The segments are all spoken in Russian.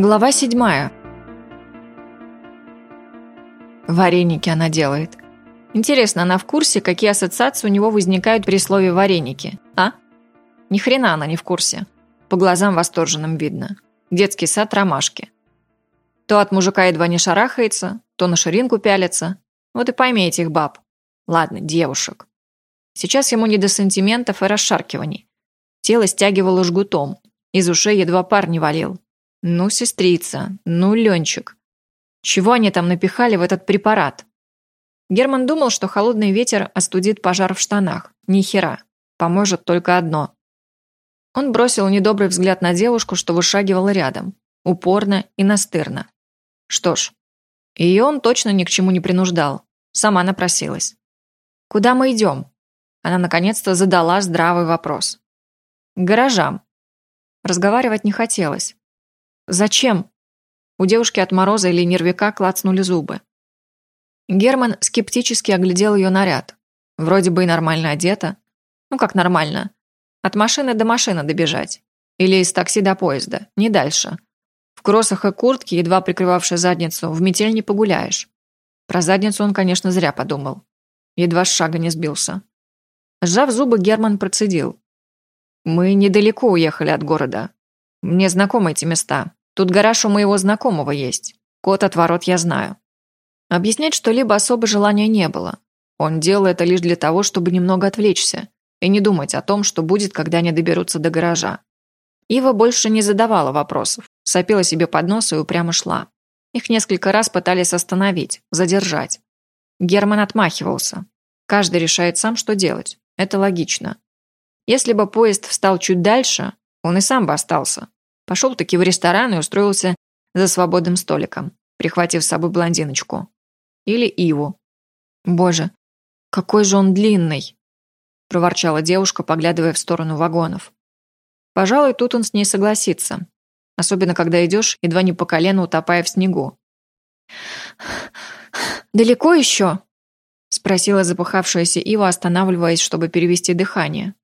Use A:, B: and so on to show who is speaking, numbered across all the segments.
A: Глава седьмая. Вареники она делает. Интересно, она в курсе, какие ассоциации у него возникают при слове «вареники», а? Ни хрена она не в курсе. По глазам восторженным видно. Детский сад ромашки. То от мужика едва не шарахается, то на ширинку пялится. Вот и пойми этих баб. Ладно, девушек. Сейчас ему не до сантиментов и расшаркиваний. Тело стягивало жгутом. Из ушей едва пар не валил. Ну, сестрица, ну, Ленчик. Чего они там напихали в этот препарат? Герман думал, что холодный ветер остудит пожар в штанах. Ни хера. Поможет только одно. Он бросил недобрый взгляд на девушку, что вышагивала рядом. Упорно и настырно. Что ж, ее он точно ни к чему не принуждал. Сама напросилась. «Куда мы идем?» Она наконец-то задала здравый вопрос. «К гаражам». Разговаривать не хотелось. «Зачем?» У девушки от мороза или нервика клацнули зубы. Герман скептически оглядел ее наряд. Вроде бы и нормально одета. Ну как нормально? От машины до машины добежать. Или из такси до поезда. Не дальше. В кроссах и куртке, едва прикрывавшей задницу, в метель не погуляешь. Про задницу он, конечно, зря подумал. Едва с шага не сбился. Сжав зубы, Герман процедил. «Мы недалеко уехали от города. Мне знакомы эти места. Тут гараж у моего знакомого есть. Код от ворот я знаю. Объяснять что-либо особо желания не было. Он делал это лишь для того, чтобы немного отвлечься и не думать о том, что будет, когда они доберутся до гаража. Ива больше не задавала вопросов, сопела себе под нос и упрямо шла. Их несколько раз пытались остановить, задержать. Герман отмахивался. Каждый решает сам, что делать. Это логично. Если бы поезд встал чуть дальше, он и сам бы остался. Пошел таки в ресторан и устроился за свободным столиком, прихватив с собой блондиночку. Или Иву. «Боже, какой же он длинный!» проворчала девушка, поглядывая в сторону вагонов. Пожалуй, тут он с ней согласится. Особенно, когда идешь, едва не по колено утопая в снегу. «Далеко еще?» спросила запыхавшаяся Ива, останавливаясь, чтобы перевести дыхание.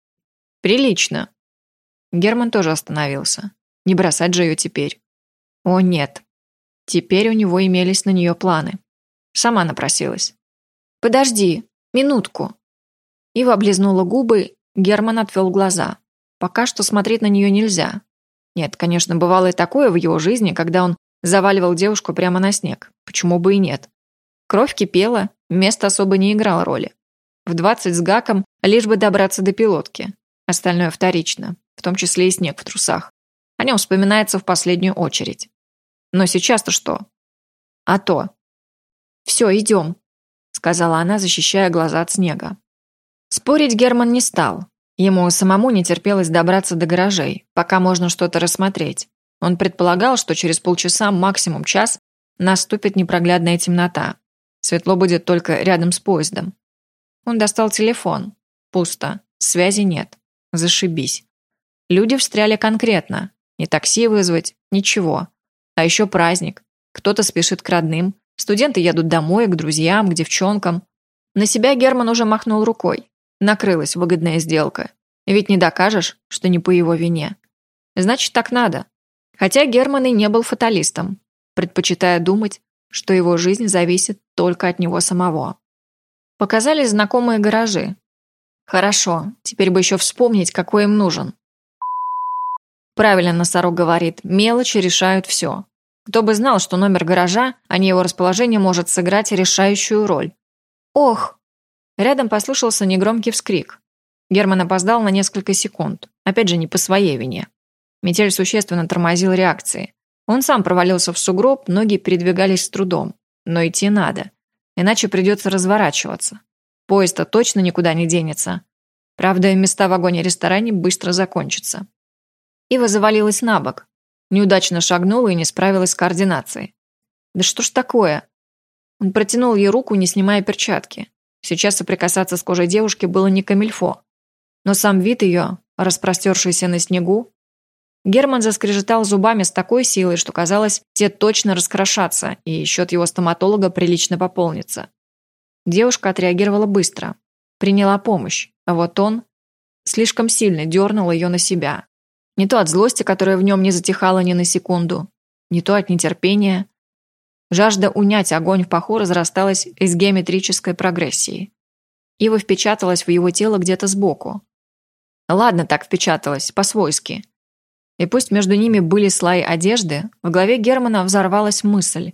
A: «Прилично». Герман тоже остановился. Не бросать же ее теперь. О, нет. Теперь у него имелись на нее планы. Сама напросилась. «Подожди, минутку». Ива облизнула губы, Герман отвел глаза. Пока что смотреть на нее нельзя. Нет, конечно, бывало и такое в его жизни, когда он заваливал девушку прямо на снег. Почему бы и нет? Кровь кипела, место особо не играло роли. В двадцать с гаком, лишь бы добраться до пилотки. Остальное вторично, в том числе и снег в трусах. О нем вспоминается в последнюю очередь. Но сейчас-то что? А то. «Все, идем», — сказала она, защищая глаза от снега. Спорить Герман не стал. Ему самому не терпелось добраться до гаражей, пока можно что-то рассмотреть. Он предполагал, что через полчаса, максимум час, наступит непроглядная темнота. Светло будет только рядом с поездом. Он достал телефон. Пусто. Связи нет. Зашибись. Люди встряли конкретно. Не такси вызвать, ничего. А еще праздник. Кто-то спешит к родным. Студенты едут домой, к друзьям, к девчонкам. На себя Герман уже махнул рукой. Накрылась выгодная сделка. Ведь не докажешь, что не по его вине. Значит, так надо. Хотя Герман и не был фаталистом, предпочитая думать, что его жизнь зависит только от него самого. Показались знакомые гаражи. Хорошо, теперь бы еще вспомнить, какой им нужен. Правильно носорог говорит, мелочи решают все. Кто бы знал, что номер гаража, а не его расположение, может сыграть решающую роль. «Ох!» Рядом послышался негромкий вскрик. Герман опоздал на несколько секунд. Опять же, не по своей вине. Метель существенно тормозил реакции. Он сам провалился в сугроб, ноги передвигались с трудом. Но идти надо. Иначе придется разворачиваться. Поезд-то точно никуда не денется. Правда, места в вагоне-ресторане быстро закончатся. Ива завалилась на бок. Неудачно шагнула и не справилась с координацией. «Да что ж такое?» Он протянул ей руку, не снимая перчатки. Сейчас соприкасаться с кожей девушки было не камильфо. Но сам вид ее, распростершийся на снегу... Герман заскрежетал зубами с такой силой, что казалось, те точно раскрошатся, и счет его стоматолога прилично пополнится. Девушка отреагировала быстро. Приняла помощь, а вот он слишком сильно дернул ее на себя, не то от злости, которая в нем не затихала ни на секунду, не то от нетерпения. Жажда унять огонь в паху разрасталась из геометрической прогрессии. Ива впечаталась в его тело где-то сбоку. Ладно, так впечаталась, по-свойски. И пусть между ними были слои одежды, в голове Германа взорвалась мысль.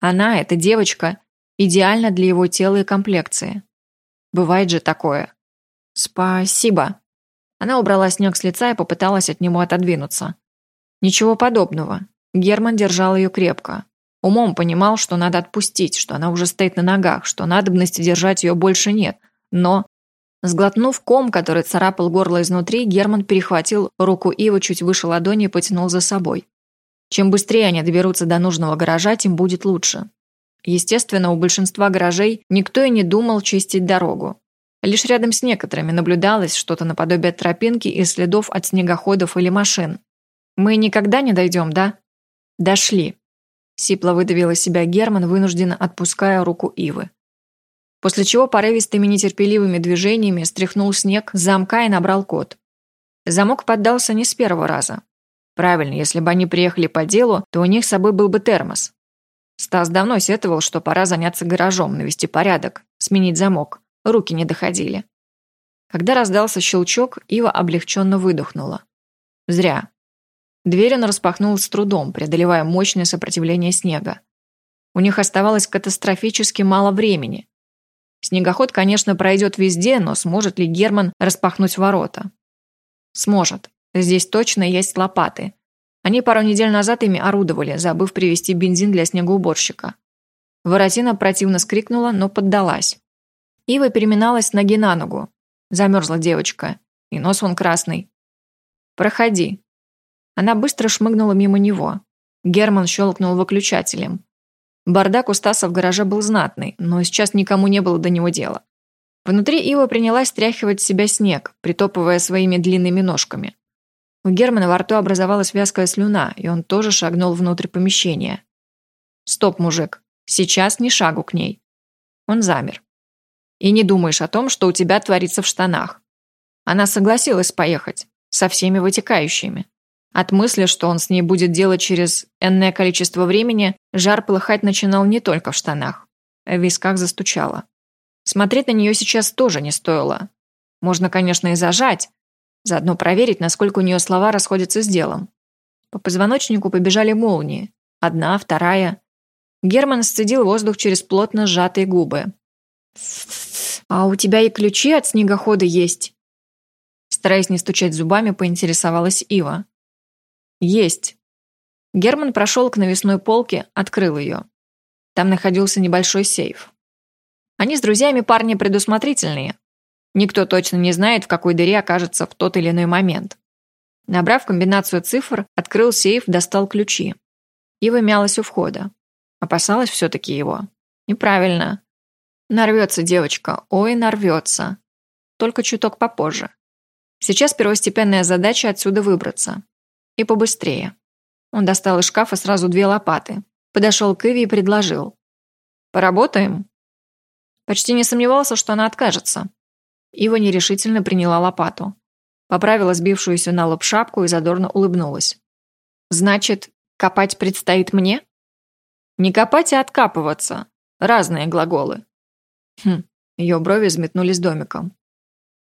A: Она, эта девочка, идеальна для его тела и комплекции. Бывает же такое. Спасибо. Она убрала снег с лица и попыталась от него отодвинуться. Ничего подобного. Герман держал ее крепко. Умом понимал, что надо отпустить, что она уже стоит на ногах, что надобности держать ее больше нет. Но, сглотнув ком, который царапал горло изнутри, Герман перехватил руку Ивы чуть выше ладони и потянул за собой. Чем быстрее они доберутся до нужного гаража, тем будет лучше. Естественно, у большинства гаражей никто и не думал чистить дорогу. Лишь рядом с некоторыми наблюдалось что-то наподобие тропинки и следов от снегоходов или машин. «Мы никогда не дойдем, да?» «Дошли», – сипло выдавил из себя Герман, вынужденно отпуская руку Ивы. После чего порывистыми нетерпеливыми движениями стряхнул снег с замка и набрал код. Замок поддался не с первого раза. Правильно, если бы они приехали по делу, то у них с собой был бы термос. Стас давно сетовал, что пора заняться гаражом, навести порядок, сменить замок. Руки не доходили. Когда раздался щелчок, Ива облегченно выдохнула. Зря. Дверь он распахнул с трудом, преодолевая мощное сопротивление снега. У них оставалось катастрофически мало времени. Снегоход, конечно, пройдет везде, но сможет ли Герман распахнуть ворота? Сможет. Здесь точно есть лопаты. Они пару недель назад ими орудовали, забыв привезти бензин для снегоуборщика. Воротина противно скрикнула, но поддалась. Ива переминалась ноги на ногу. Замерзла девочка. И нос вон красный. «Проходи». Она быстро шмыгнула мимо него. Герман щелкнул выключателем. Бардак у Стаса в гараже был знатный, но сейчас никому не было до него дела. Внутри Ива принялась стряхивать с себя снег, притопывая своими длинными ножками. У Германа во рту образовалась вязкая слюна, и он тоже шагнул внутрь помещения. «Стоп, мужик, сейчас ни шагу к ней». Он замер. «И не думаешь о том, что у тебя творится в штанах». Она согласилась поехать, со всеми вытекающими. От мысли, что он с ней будет делать через энное количество времени, жар полыхать начинал не только в штанах. В висках застучало. Смотреть на нее сейчас тоже не стоило. Можно, конечно, и зажать, Заодно проверить, насколько у нее слова расходятся с делом. По позвоночнику побежали молнии. Одна, вторая. Герман сцедил воздух через плотно сжатые губы. «А у тебя и ключи от снегохода есть?» Стараясь не стучать зубами, поинтересовалась Ива. «Есть». Герман прошел к навесной полке, открыл ее. Там находился небольшой сейф. Они с друзьями парни предусмотрительные, Никто точно не знает, в какой дыре окажется в тот или иной момент. Набрав комбинацию цифр, открыл сейф, достал ключи. Ива мялась у входа. Опасалась все-таки его. Неправильно. Нарвется девочка, ой, нарвется. Только чуток попозже. Сейчас первостепенная задача отсюда выбраться. И побыстрее. Он достал из шкафа сразу две лопаты. Подошел к Иве и предложил. «Поработаем?» Почти не сомневался, что она откажется. Ива нерешительно приняла лопату. Поправила сбившуюся на лоб шапку и задорно улыбнулась. «Значит, копать предстоит мне?» «Не копать, а откапываться. Разные глаголы». Хм, ее брови взметнулись домиком.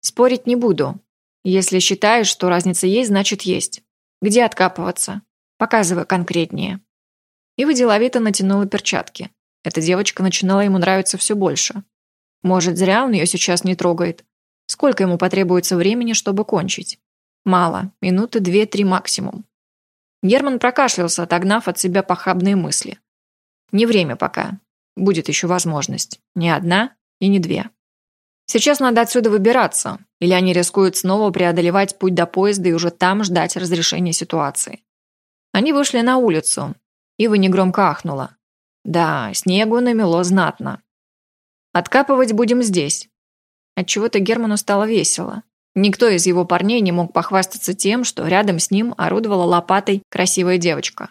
A: «Спорить не буду. Если считаешь, что разница есть, значит есть. Где откапываться? Показывай конкретнее». Ива деловито натянула перчатки. Эта девочка начинала ему нравиться все больше. Может, зря он ее сейчас не трогает. Сколько ему потребуется времени, чтобы кончить? Мало. Минуты две-три максимум. Герман прокашлялся, отогнав от себя похабные мысли. Не время пока. Будет еще возможность. Не одна и не две. Сейчас надо отсюда выбираться, или они рискуют снова преодолевать путь до поезда и уже там ждать разрешения ситуации. Они вышли на улицу. Ива негромко ахнула. Да, снегу намело знатно. Откапывать будем здесь. Отчего-то Герману стало весело. Никто из его парней не мог похвастаться тем, что рядом с ним орудовала лопатой красивая девочка.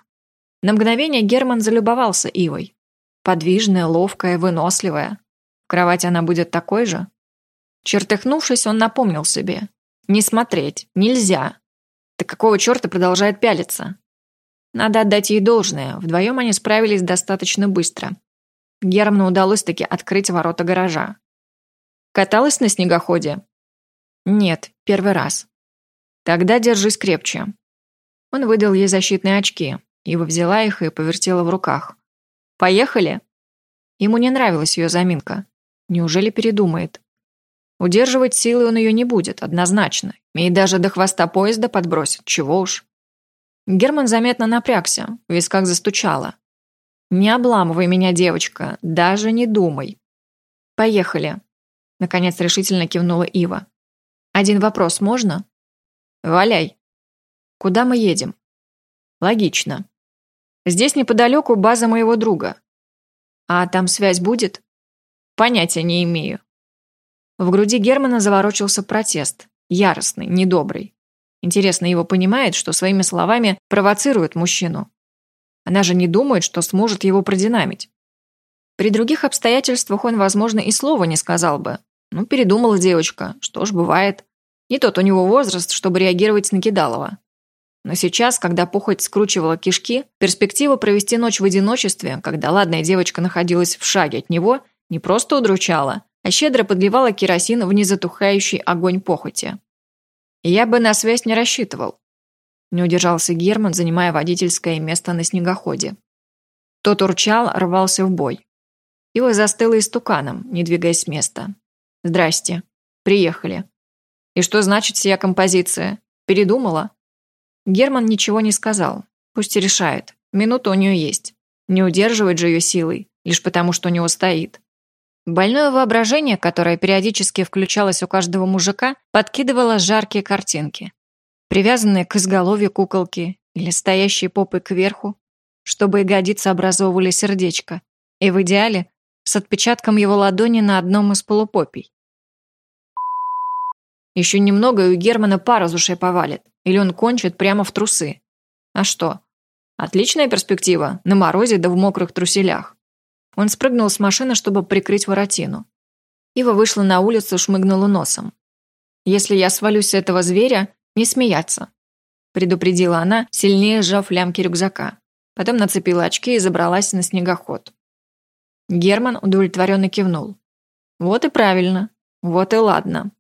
A: На мгновение Герман залюбовался Ивой. Подвижная, ловкая, выносливая. В кровати она будет такой же? Чертыхнувшись, он напомнил себе. Не смотреть, нельзя. Так какого черта продолжает пялиться? Надо отдать ей должное, вдвоем они справились достаточно быстро. Герману удалось таки открыть ворота гаража. «Каталась на снегоходе?» «Нет, первый раз». «Тогда держись крепче». Он выдал ей защитные очки. Ива взяла их и повертела в руках. «Поехали?» Ему не нравилась ее заминка. Неужели передумает? Удерживать силы он ее не будет, однозначно. И даже до хвоста поезда подбросит, чего уж. Герман заметно напрягся, в висках застучало. «Не обламывай меня, девочка, даже не думай». «Поехали», — наконец решительно кивнула Ива. «Один вопрос можно?» «Валяй». «Куда мы едем?» «Логично. Здесь неподалеку база моего друга. А там связь будет? Понятия не имею. В груди Германа заворочился протест. Яростный, недобрый. Интересно, его понимает, что своими словами провоцирует мужчину. Она же не думает, что сможет его продинамить. При других обстоятельствах он, возможно, и слова не сказал бы. Ну, передумала девочка, что ж, бывает. Не тот у него возраст, чтобы реагировать на Кидалова. Но сейчас, когда похоть скручивала кишки, перспектива провести ночь в одиночестве, когда ладная девочка находилась в шаге от него, не просто удручала, а щедро подливала керосин в незатухающий огонь похоти. «Я бы на связь не рассчитывал», – не удержался Герман, занимая водительское место на снегоходе. Тот урчал, рвался в бой. Ива застыла истуканом, не двигаясь с места. «Здрасте. Приехали. И что значит сия композиция? Передумала?» Герман ничего не сказал. Пусть и решает. Минута у нее есть. Не удерживать же ее силой, лишь потому, что у него стоит. Больное воображение, которое периодически включалось у каждого мужика, подкидывало жаркие картинки. Привязанные к изголовью куколки или стоящие попы кверху, чтобы ягодицы образовывали сердечко, и в идеале с отпечатком его ладони на одном из полупопий. Еще немного, и у Германа пара из ушей повалит. Или он кончит прямо в трусы. А что? Отличная перспектива, на морозе да в мокрых труселях. Он спрыгнул с машины, чтобы прикрыть воротину. Ива вышла на улицу, шмыгнула носом. «Если я свалюсь с этого зверя, не смеяться», предупредила она, сильнее сжав лямки рюкзака. Потом нацепила очки и забралась на снегоход. Герман удовлетворенно кивнул. «Вот и правильно. Вот и ладно.